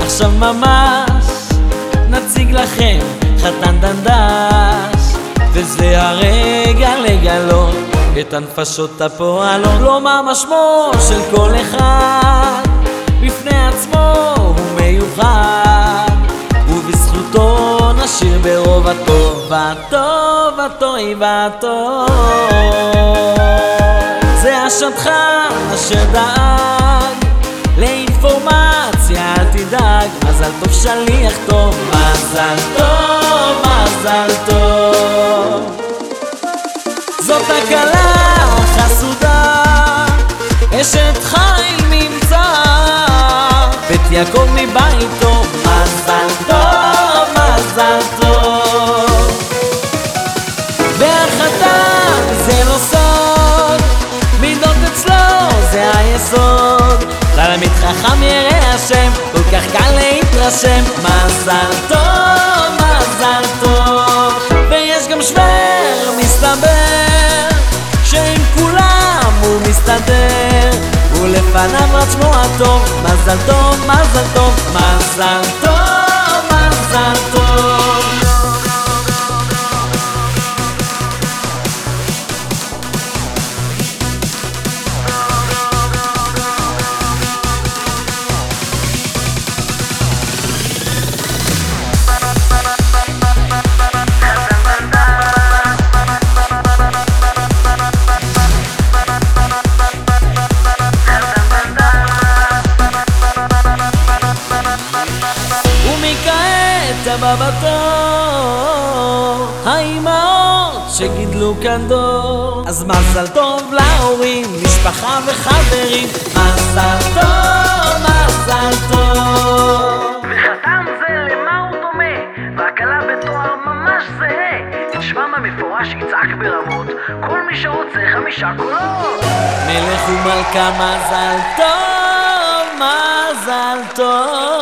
עכשיו ממש נציג לכם חתן דנדש. וזה הרגע לגלות את הנפשות הפועלות. לומר משמו של כל אחד בפני עצמו הוא מיוחד. ובזכותו נשאיר ברוב הטוב הטוב הטוב הטוב זה השטחן אשר דאג לאינפורמציה אל תדאג מזל טוב שליח טוב. מזל טוב מזל טוב. זאת הכלה החסודה אשת חיל נמצא בית יעקב מביתו מזל טוב מזל טוב חכם ירא השם כל כך קל להתרשם. מזל טוב מזל טוב ויש גם שוור מסתבר שעם כולם הוא מסתדר ולפניו רץ שמו הטוב. מזל טוב מזל טוב מזל טוב הבא בתור האימהות שגידלו כאן דור. אז מזל טוב להורים, משפחה וחברים. מזל טוב, מזל טוב. וחתם זה למה הוא דומה, והכלה בתואר ממש זהה. את שמם המפורש יצעק ברמות, כל מי שרוצה חמישה קולות. מלך ומלכה מזל טוב, מזל טוב